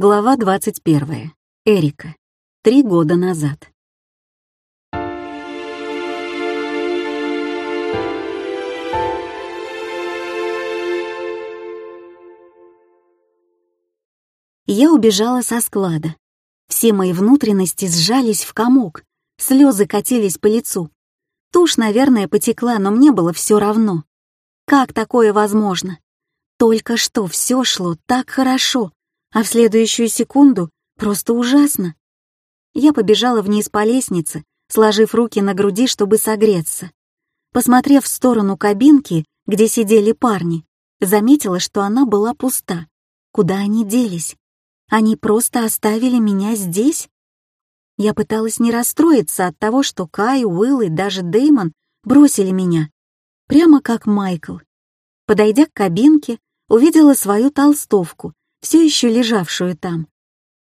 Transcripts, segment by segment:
Глава 21. Эрика. Три года назад. Я убежала со склада. Все мои внутренности сжались в комок, слезы катились по лицу. Тушь, наверное, потекла, но мне было все равно. Как такое возможно? Только что все шло так хорошо, а в следующую секунду просто ужасно. Я побежала вниз по лестнице, сложив руки на груди, чтобы согреться. Посмотрев в сторону кабинки, где сидели парни, заметила, что она была пуста. Куда они делись? Они просто оставили меня здесь? Я пыталась не расстроиться от того, что Кай, Уилл и даже Дэймон бросили меня, прямо как Майкл. Подойдя к кабинке, увидела свою толстовку, все еще лежавшую там.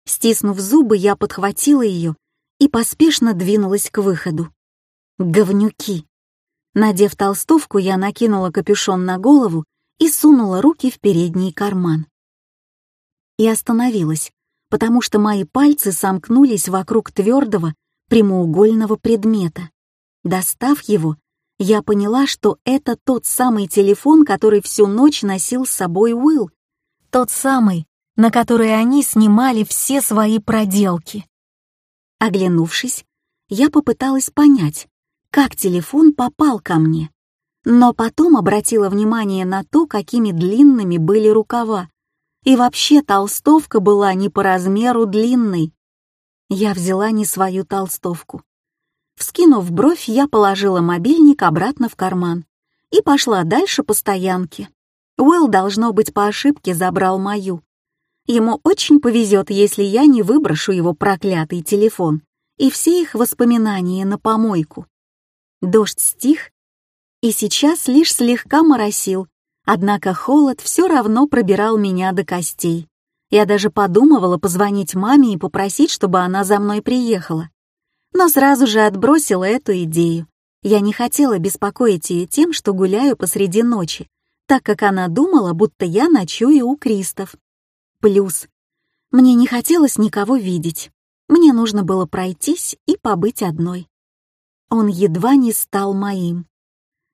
Стиснув зубы, я подхватила ее и поспешно двинулась к выходу. Говнюки! Надев толстовку, я накинула капюшон на голову и сунула руки в передний карман. И остановилась, потому что мои пальцы сомкнулись вокруг твердого прямоугольного предмета. Достав его, я поняла, что это тот самый телефон, который всю ночь носил с собой Уилл, тот самый, на который они снимали все свои проделки. Оглянувшись, я попыталась понять, как телефон попал ко мне, но потом обратила внимание на то, какими длинными были рукава, и вообще толстовка была не по размеру длинной. Я взяла не свою толстовку. Вскинув бровь, я положила мобильник обратно в карман и пошла дальше по стоянке. Уилл, должно быть, по ошибке забрал мою. Ему очень повезет, если я не выброшу его проклятый телефон и все их воспоминания на помойку. Дождь стих, и сейчас лишь слегка моросил, однако холод все равно пробирал меня до костей. Я даже подумывала позвонить маме и попросить, чтобы она за мной приехала но сразу же отбросила эту идею. Я не хотела беспокоить ее тем, что гуляю посреди ночи, так как она думала, будто я ночую у Кристов. Плюс. Мне не хотелось никого видеть. Мне нужно было пройтись и побыть одной. Он едва не стал моим.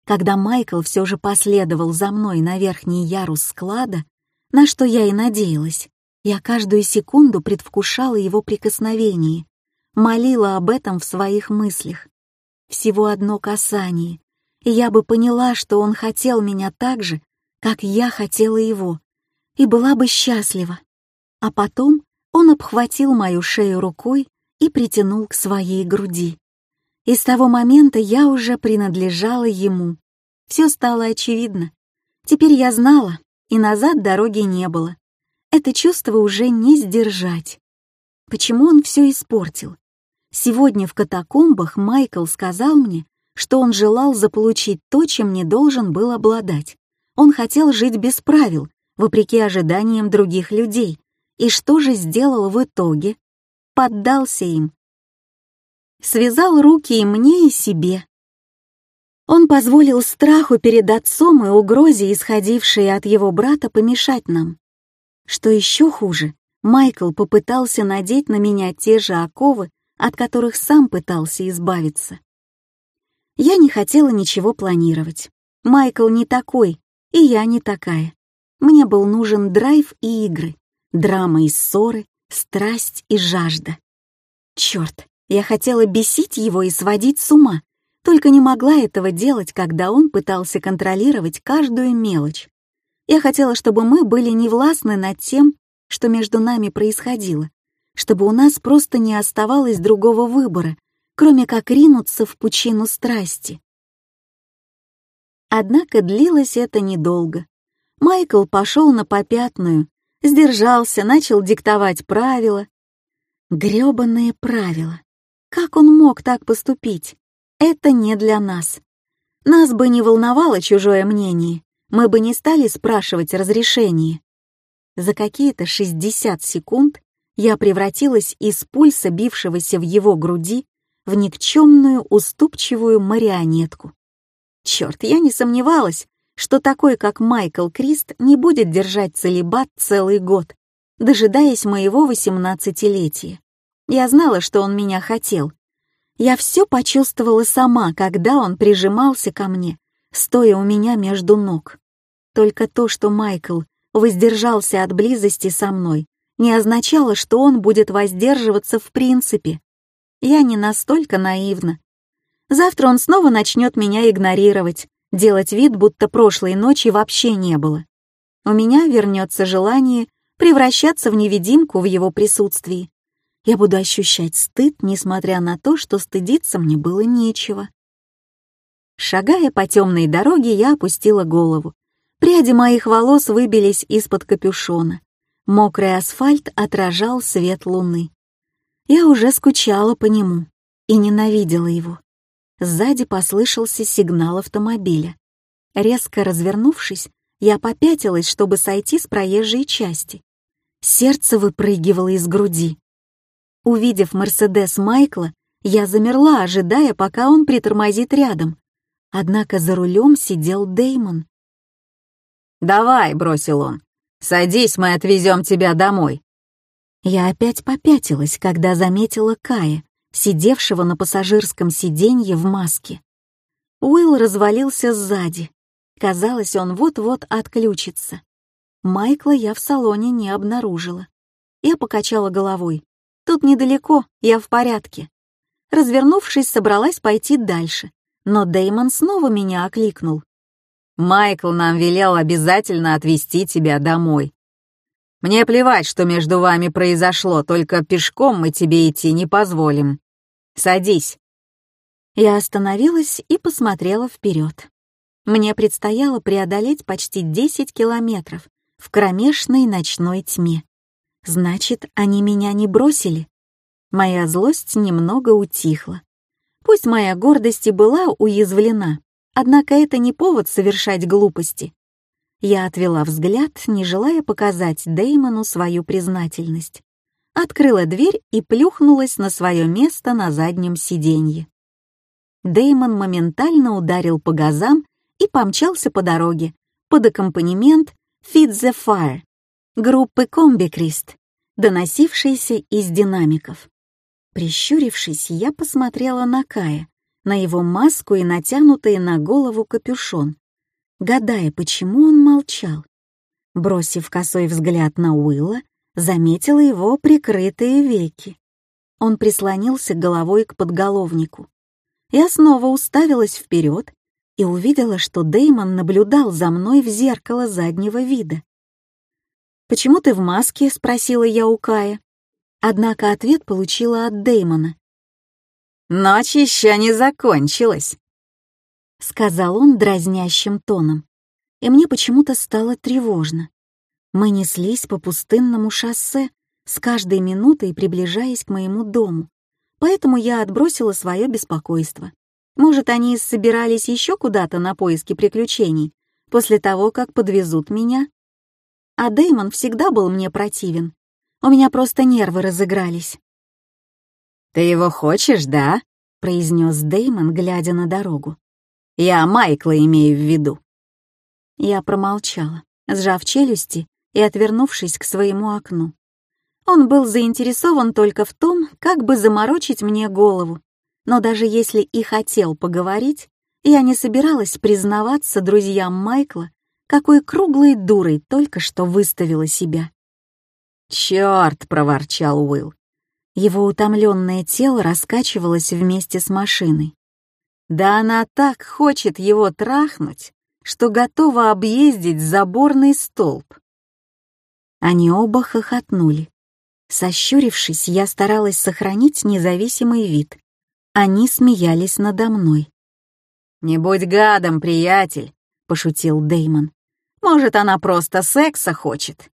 Когда Майкл все же последовал за мной на верхний ярус склада, на что я и надеялась, я каждую секунду предвкушала его прикосновение, молила об этом в своих мыслях. Всего одно касание, и я бы поняла, что он хотел меня так же, как я хотела его, и была бы счастлива. А потом он обхватил мою шею рукой и притянул к своей груди. И с того момента я уже принадлежала ему. Все стало очевидно. Теперь я знала, и назад дороги не было. Это чувство уже не сдержать. Почему он все испортил? Сегодня в катакомбах Майкл сказал мне, что он желал заполучить то, чем не должен был обладать. Он хотел жить без правил, вопреки ожиданиям других людей. И что же сделал в итоге? Поддался им. Связал руки и мне, и себе. Он позволил страху перед отцом и угрозе, исходившей от его брата, помешать нам. Что еще хуже, Майкл попытался надеть на меня те же оковы, от которых сам пытался избавиться. Я не хотела ничего планировать. Майкл не такой, и я не такая. Мне был нужен драйв и игры, драма и ссоры, страсть и жажда. Черт, я хотела бесить его и сводить с ума, только не могла этого делать, когда он пытался контролировать каждую мелочь. Я хотела, чтобы мы были невластны над тем, что между нами происходило, чтобы у нас просто не оставалось другого выбора, кроме как ринуться в пучину страсти. Однако длилось это недолго. Майкл пошел на попятную, сдержался, начал диктовать правила. Грёбаные правила. Как он мог так поступить? Это не для нас. Нас бы не волновало чужое мнение, мы бы не стали спрашивать разрешение. За какие-то 60 секунд я превратилась из пульса, бившегося в его груди, в никчемную уступчивую марионетку. Черт, я не сомневалась, что такой, как Майкл Крист, не будет держать целебат целый год. дожидаясь моего восемнадцатилетия. Я знала, что он меня хотел. Я все почувствовала сама, когда он прижимался ко мне, стоя у меня между ног. Только то, что Майкл воздержался от близости со мной, не означало, что он будет воздерживаться в принципе. Я не настолько наивна. Завтра он снова начнет меня игнорировать, делать вид, будто прошлой ночи вообще не было. У меня вернется желание превращаться в невидимку в его присутствии. Я буду ощущать стыд, несмотря на то, что стыдиться мне было нечего. Шагая по темной дороге, я опустила голову. Пряди моих волос выбились из-под капюшона. Мокрый асфальт отражал свет луны. Я уже скучала по нему и ненавидела его. Сзади послышался сигнал автомобиля. Резко развернувшись, я попятилась, чтобы сойти с проезжей части. Сердце выпрыгивало из груди. Увидев Мерседес Майкла, я замерла, ожидая, пока он притормозит рядом. Однако за рулем сидел Деймон. «Давай», — бросил он, — «садись, мы отвезем тебя домой». Я опять попятилась, когда заметила Кая, сидевшего на пассажирском сиденье в маске. Уилл развалился сзади. Казалось, он вот-вот отключится. Майкла я в салоне не обнаружила. Я покачала головой. Тут недалеко, я в порядке. Развернувшись, собралась пойти дальше, но Деймон снова меня окликнул. Майкл нам велел обязательно отвезти тебя домой. Мне плевать, что между вами произошло, только пешком мы тебе идти не позволим. Садись». Я остановилась и посмотрела вперед. Мне предстояло преодолеть почти 10 километров в кромешной ночной тьме. Значит, они меня не бросили. Моя злость немного утихла. Пусть моя гордость и была уязвлена, Однако это не повод совершать глупости. Я отвела взгляд, не желая показать Деймону свою признательность. Открыла дверь и плюхнулась на свое место на заднем сиденье. Деймон моментально ударил по газам и помчался по дороге под аккомпанемент «Feed the Fire» группы «Комбикрист», доносившейся из динамиков. Прищурившись, я посмотрела на Кая, на его маску и натянутый на голову капюшон, гадая, почему он молчал. Бросив косой взгляд на Уилла, заметила его прикрытые веки. Он прислонился головой к подголовнику. Я снова уставилась вперед и увидела, что Деймон наблюдал за мной в зеркало заднего вида. «Почему ты в маске?» — спросила я у Кая. Однако ответ получила от Деймона. «Ночь еще не закончилась», — сказал он дразнящим тоном, и мне почему-то стало тревожно. Мы неслись по пустынному шоссе, с каждой минутой приближаясь к моему дому, поэтому я отбросила свое беспокойство. Может, они собирались еще куда-то на поиски приключений после того, как подвезут меня? А Дэймон всегда был мне противен. У меня просто нервы разыгрались. «Ты его хочешь, да?» — произнес Деймон, глядя на дорогу. «Я Майкла имею в виду». Я промолчала, сжав челюсти и отвернувшись к своему окну. Он был заинтересован только в том, как бы заморочить мне голову. Но даже если и хотел поговорить, я не собиралась признаваться друзьям Майкла, какой круглой дурой только что выставила себя. «Чёрт!» — проворчал Уилл. Его утомленное тело раскачивалось вместе с машиной. Да она так хочет его трахнуть, что готова объездить заборный столб. Они оба хохотнули. Сощурившись, я старалась сохранить независимый вид. Они смеялись надо мной. «Не будь гадом, приятель», — пошутил Деймон. «Может, она просто секса хочет.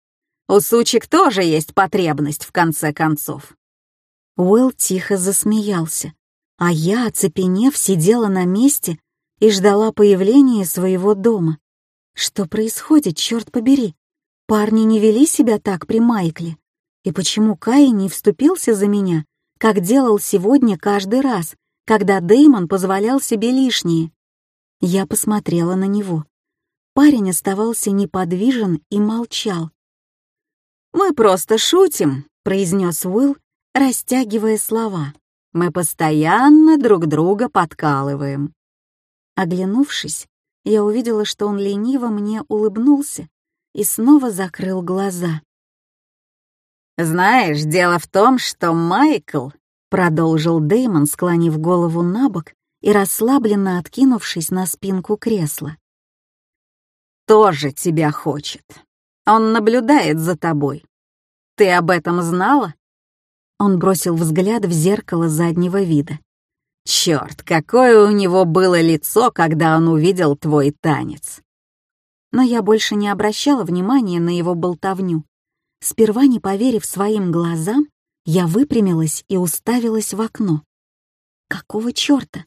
У сучек тоже есть потребность, в конце концов». Уэлл тихо засмеялся, а я, оцепенев, сидела на месте и ждала появления своего дома. Что происходит, черт побери? Парни не вели себя так при Майкле. И почему Кай не вступился за меня, как делал сегодня каждый раз, когда Деймон позволял себе лишнее? Я посмотрела на него. Парень оставался неподвижен и молчал. «Мы просто шутим», — произнес Уилл, растягивая слова. «Мы постоянно друг друга подкалываем». Оглянувшись, я увидела, что он лениво мне улыбнулся и снова закрыл глаза. «Знаешь, дело в том, что Майкл», — продолжил Дэймон, склонив голову на бок и расслабленно откинувшись на спинку кресла. «Тоже тебя хочет. Он наблюдает за тобой. Ты об этом знала?» Он бросил взгляд в зеркало заднего вида. Черт, какое у него было лицо, когда он увидел твой танец. Но я больше не обращала внимания на его болтовню. Сперва не поверив своим глазам, я выпрямилась и уставилась в окно. Какого черта?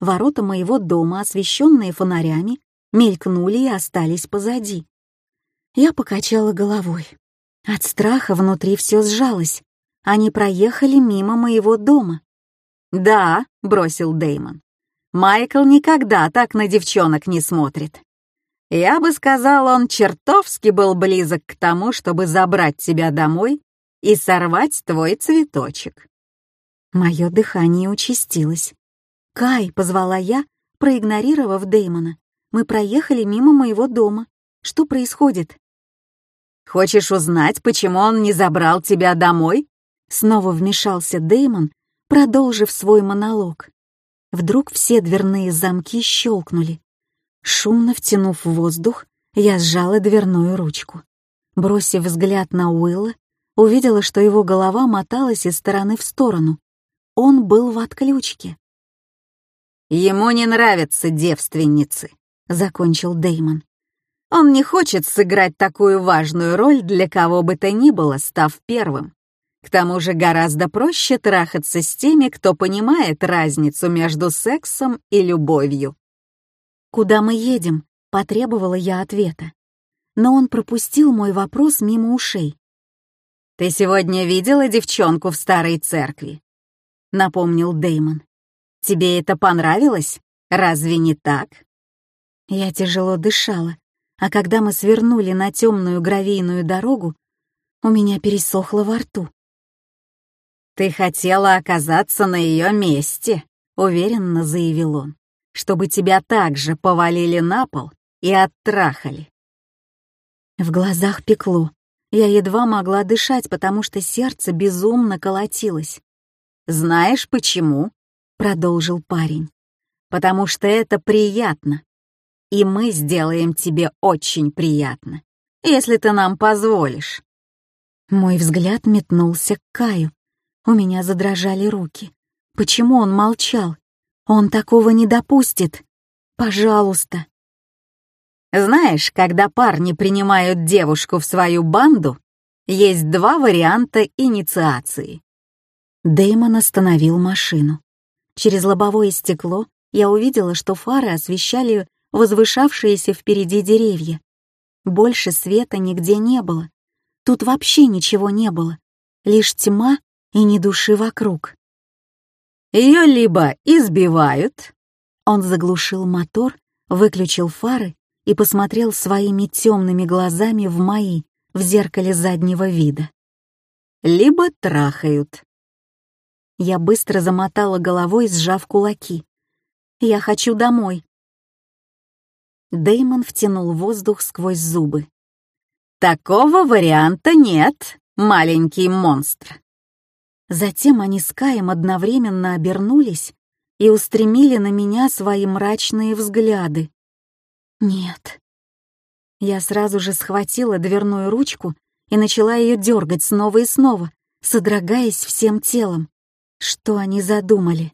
Ворота моего дома, освещенные фонарями, мелькнули и остались позади. Я покачала головой. От страха внутри все сжалось. Они проехали мимо моего дома. «Да», — бросил Деймон. «Майкл никогда так на девчонок не смотрит. Я бы сказал, он чертовски был близок к тому, чтобы забрать тебя домой и сорвать твой цветочек». Мое дыхание участилось. «Кай», — позвала я, проигнорировав Деймона. «Мы проехали мимо моего дома. Что происходит?» «Хочешь узнать, почему он не забрал тебя домой?» Снова вмешался Деймон, продолжив свой монолог. Вдруг все дверные замки щелкнули. Шумно втянув воздух, я сжала дверную ручку. Бросив взгляд на Уилла, увидела, что его голова моталась из стороны в сторону. Он был в отключке. «Ему не нравятся девственницы», — закончил Деймон. «Он не хочет сыграть такую важную роль для кого бы то ни было, став первым. К тому же гораздо проще трахаться с теми, кто понимает разницу между сексом и любовью. «Куда мы едем?» — потребовала я ответа. Но он пропустил мой вопрос мимо ушей. «Ты сегодня видела девчонку в старой церкви?» — напомнил Деймон. «Тебе это понравилось? Разве не так?» Я тяжело дышала, а когда мы свернули на темную гравийную дорогу, у меня пересохло во рту. «Ты хотела оказаться на ее месте», — уверенно заявил он, «чтобы тебя также повалили на пол и оттрахали». В глазах пекло. Я едва могла дышать, потому что сердце безумно колотилось. «Знаешь почему?» — продолжил парень. «Потому что это приятно. И мы сделаем тебе очень приятно, если ты нам позволишь». Мой взгляд метнулся к Каю, у меня задрожали руки. Почему он молчал? Он такого не допустит. Пожалуйста. Знаешь, когда парни принимают девушку в свою банду, есть два варианта инициации. Дэймон остановил машину. Через лобовое стекло я увидела, что фары освещали возвышавшиеся впереди деревья. Больше света нигде не было. Тут вообще ничего не было. Лишь тьма и ни души вокруг. Ее либо избивают, он заглушил мотор, выключил фары и посмотрел своими темными глазами в мои в зеркале заднего вида. Либо трахают. Я быстро замотала головой, сжав кулаки. «Я хочу домой». Деймон втянул воздух сквозь зубы. «Такого варианта нет, маленький монстр. Затем они с Каем одновременно обернулись и устремили на меня свои мрачные взгляды. «Нет». Я сразу же схватила дверную ручку и начала ее дергать снова и снова, содрогаясь всем телом. Что они задумали?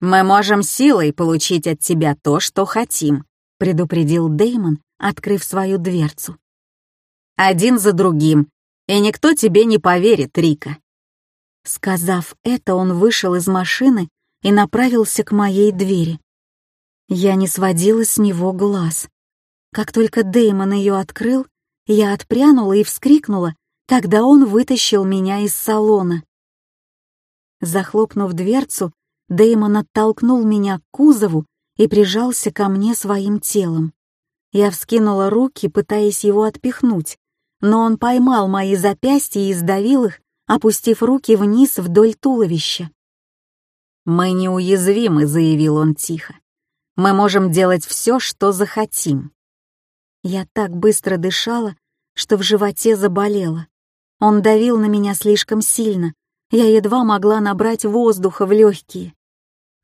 «Мы можем силой получить от тебя то, что хотим», — предупредил Деймон, открыв свою дверцу. «Один за другим, и никто тебе не поверит, Рика. Сказав это, он вышел из машины и направился к моей двери. Я не сводила с него глаз. Как только Деймон ее открыл, я отпрянула и вскрикнула, когда он вытащил меня из салона. Захлопнув дверцу, Деймон оттолкнул меня к кузову и прижался ко мне своим телом. Я вскинула руки, пытаясь его отпихнуть, но он поймал мои запястья и сдавил их, опустив руки вниз вдоль туловища. «Мы неуязвимы», — заявил он тихо. «Мы можем делать все, что захотим». Я так быстро дышала, что в животе заболело. Он давил на меня слишком сильно, я едва могла набрать воздуха в легкие.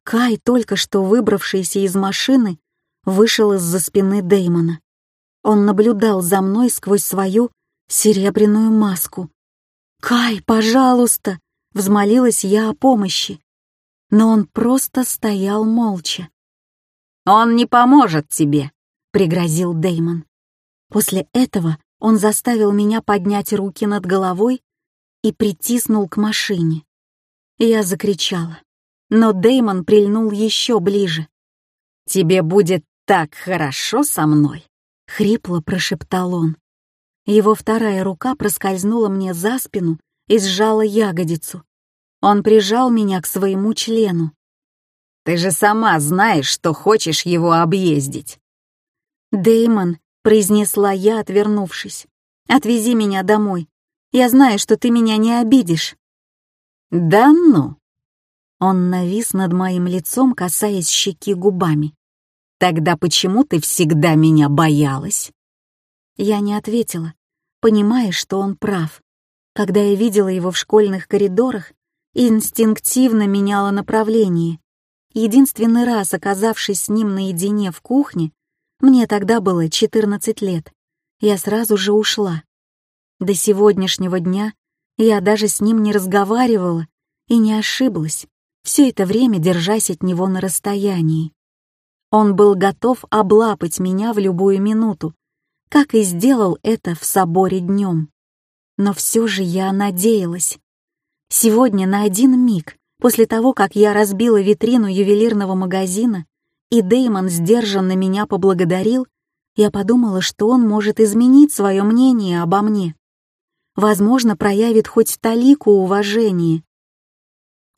Кай, только что выбравшийся из машины, вышел из-за спины Дэймона. Он наблюдал за мной сквозь свою серебряную маску. «Кай, пожалуйста!» — взмолилась я о помощи. Но он просто стоял молча. «Он не поможет тебе», — пригрозил Дэймон. После этого он заставил меня поднять руки над головой и притиснул к машине. Я закричала, но Дэймон прильнул еще ближе. «Тебе будет так хорошо со мной», — хрипло прошептал он. Его вторая рука проскользнула мне за спину и сжала ягодицу. Он прижал меня к своему члену. «Ты же сама знаешь, что хочешь его объездить». «Дэймон», — произнесла я, отвернувшись, — «отвези меня домой. Я знаю, что ты меня не обидишь». «Да ну!» Он навис над моим лицом, касаясь щеки губами. Тогда почему ты всегда меня боялась? Я не ответила, понимая, что он прав. Когда я видела его в школьных коридорах, инстинктивно меняла направление. Единственный раз, оказавшись с ним наедине в кухне, мне тогда было 14 лет, я сразу же ушла. До сегодняшнего дня я даже с ним не разговаривала и не ошиблась, все это время держась от него на расстоянии. Он был готов облапать меня в любую минуту, как и сделал это в соборе днем. Но все же я надеялась. Сегодня на один миг, после того, как я разбила витрину ювелирного магазина, и Деймон сдержанно меня поблагодарил, я подумала, что он может изменить свое мнение обо мне. Возможно, проявит хоть талику уважения.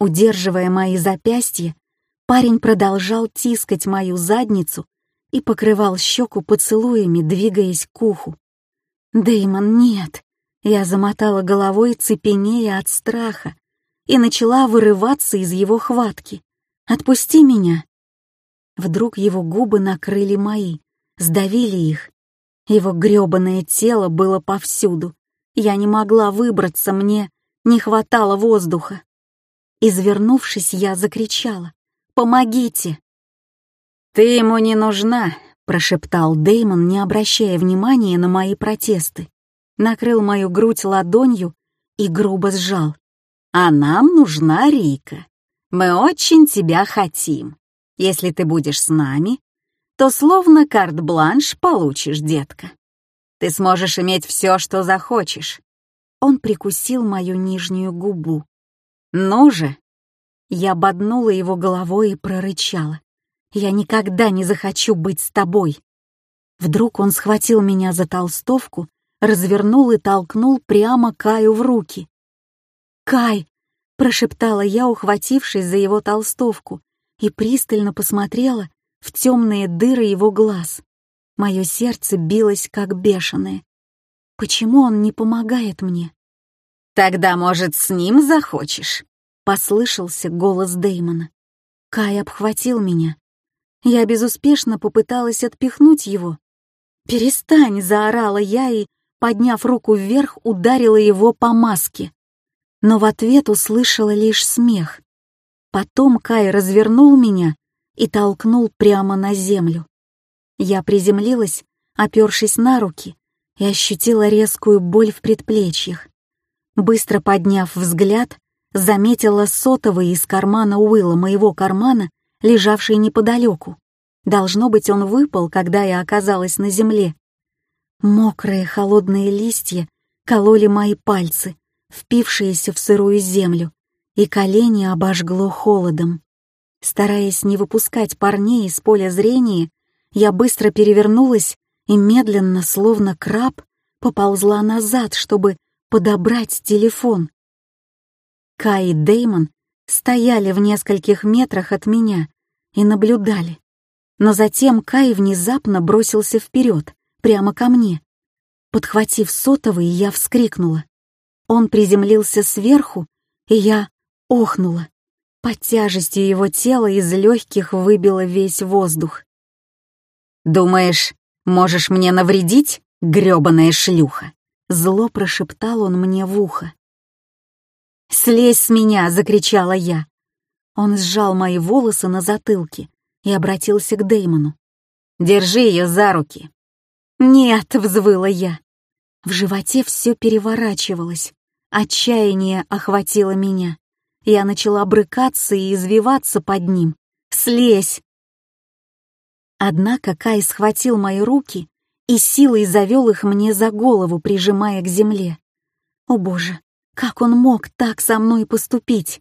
Удерживая мои запястья, Парень продолжал тискать мою задницу и покрывал щеку поцелуями, двигаясь к уху. Деймон, нет!» Я замотала головой, цепенея от страха, и начала вырываться из его хватки. «Отпусти меня!» Вдруг его губы накрыли мои, сдавили их. Его грёбаное тело было повсюду. Я не могла выбраться, мне не хватало воздуха. Извернувшись, я закричала. Помогите!» «Ты ему не нужна», — прошептал Деймон, не обращая внимания на мои протесты. Накрыл мою грудь ладонью и грубо сжал. «А нам нужна Рика. Мы очень тебя хотим. Если ты будешь с нами, то словно карт-бланш получишь, детка. Ты сможешь иметь все, что захочешь». Он прикусил мою нижнюю губу. «Ну же, я боднула его головой и прорычала. «Я никогда не захочу быть с тобой!» Вдруг он схватил меня за толстовку, развернул и толкнул прямо Каю в руки. «Кай!» — прошептала я, ухватившись за его толстовку, и пристально посмотрела в темные дыры его глаз. Мое сердце билось как бешеное. Почему он не помогает мне? «Тогда, может, с ним захочешь?» Послышался голос Дэймона. Кай обхватил меня. Я безуспешно попыталась отпихнуть его. «Перестань!» — заорала я и, подняв руку вверх, ударила его по маске. Но в ответ услышала лишь смех. Потом Кай развернул меня и толкнул прямо на землю. Я приземлилась, опершись на руки, и ощутила резкую боль в предплечьях. Быстро подняв взгляд, заметила сотовый из кармана Уилла моего кармана, лежавший неподалеку. Должно быть, он выпал, когда я оказалась на земле. Мокрые холодные листья кололи мои пальцы, впившиеся в сырую землю, и колени обожгло холодом. Стараясь не выпускать парней из поля зрения, я быстро перевернулась и медленно, словно краб, поползла назад, чтобы подобрать телефон. Кай и Деймон стояли в нескольких метрах от меня и наблюдали. Но затем Кай внезапно бросился вперед, прямо ко мне. Подхватив сотовый, я вскрикнула. Он приземлился сверху, и я охнула. Под тяжестью его тела из легких выбило весь воздух. «Думаешь, можешь мне навредить, грёбаная шлюха?» Зло прошептал он мне в ухо. «Слезь с меня!» — закричала я. Он сжал мои волосы на затылке и обратился к Деймону. «Держи ее за руки!» «Нет!» — взвыла я. В животе все переворачивалось. Отчаяние охватило меня. Я начала брыкаться и извиваться под ним. «Слезь!» Однако Кай схватил мои руки и силой завел их мне за голову, прижимая к земле. О боже, как он мог так со мной поступить?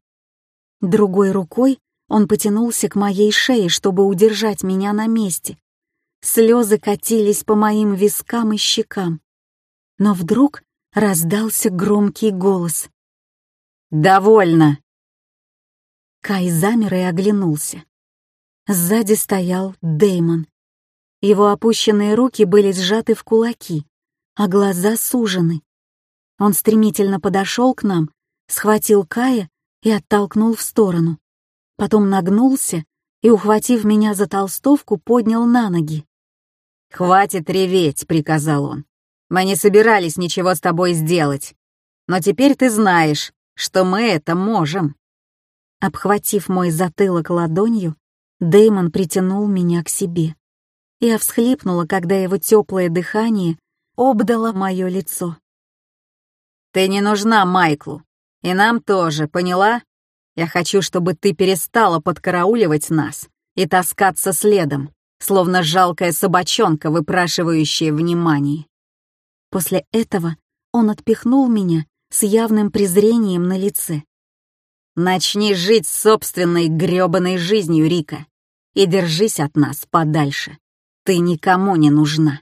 Другой рукой он потянулся к моей шее, чтобы удержать меня на месте. Слезы катились по моим вискам и щекам. Но вдруг раздался громкий голос. «Довольно!» Кай замер и оглянулся. Сзади стоял Деймон. Его опущенные руки были сжаты в кулаки, а глаза сужены. Он стремительно подошел к нам, схватил Кая и оттолкнул в сторону. Потом нагнулся и, ухватив меня за толстовку, поднял на ноги. «Хватит реветь», — приказал он. «Мы не собирались ничего с тобой сделать. Но теперь ты знаешь, что мы это можем». Обхватив мой затылок ладонью, Дэймон притянул меня к себе. Я всхлипнула, когда его теплое дыхание обдало мое лицо. «Ты не нужна Майклу. И нам тоже, поняла? Я хочу, чтобы ты перестала подкарауливать нас и таскаться следом, словно жалкая собачонка, выпрашивающая внимание». После этого он отпихнул меня с явным презрением на лице. Начни жить собственной грёбаной жизнью, Рика, и держись от нас подальше. Ты никому не нужна.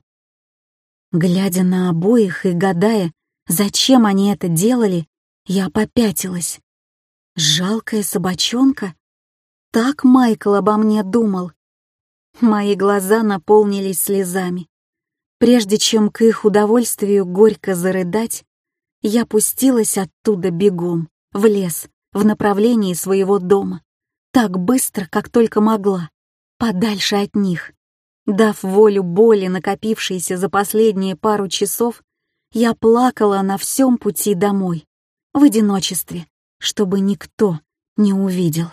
Глядя на обоих и гадая, зачем они это делали, я попятилась. Жалкая собачонка? Так Майкл обо мне думал. Мои глаза наполнились слезами. Прежде чем к их удовольствию горько зарыдать, я пустилась оттуда бегом, в лес, в направлении своего дома, так быстро, как только могла, подальше от них. Дав волю боли, накопившейся за последние пару часов, я плакала на всем пути домой, в одиночестве, чтобы никто не увидел.